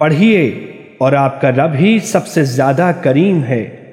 पढ़िए और आपका रब ही सबसे ज़्यादा करीम है।